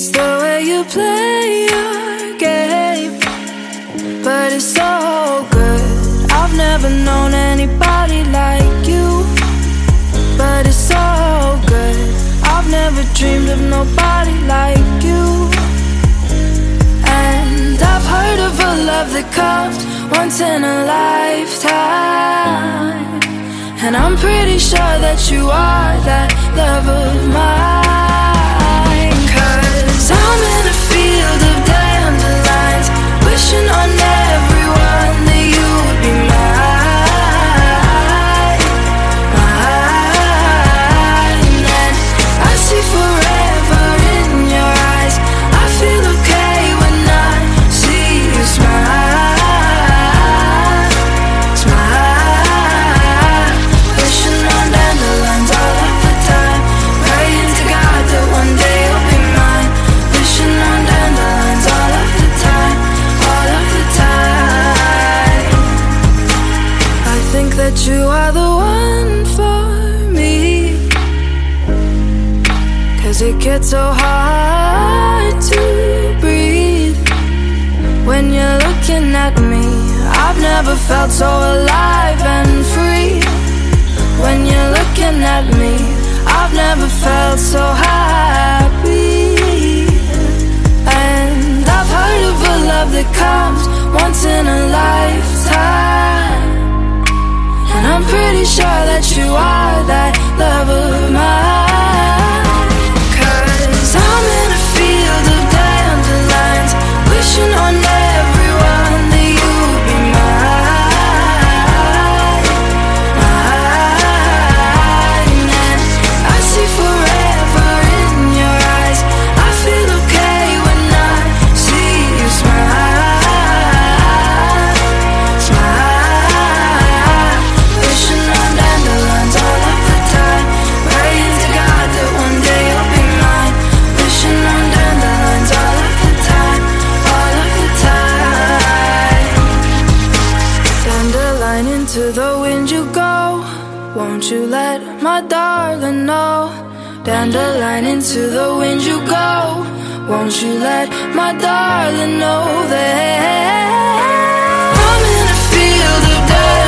It's the way you play your game, but it's so good. I've never known anybody like you, but it's so good. I've never dreamed of nobody like you. And I've heard of a love that comes once in a lifetime. And I'm pretty sure that you are that love of mine. Cause it gets so hard to breathe when you're looking at me. I've never felt so alive and free. When you're looking at me, I've never felt so happy. And I've heard of a love that comes once in a lifetime. And I'm pretty sure that you are that love Into the wind you go. Won't you let my darling know? Dandelion into the wind you go. Won't you let my darling know that I'm in a field of dandelions,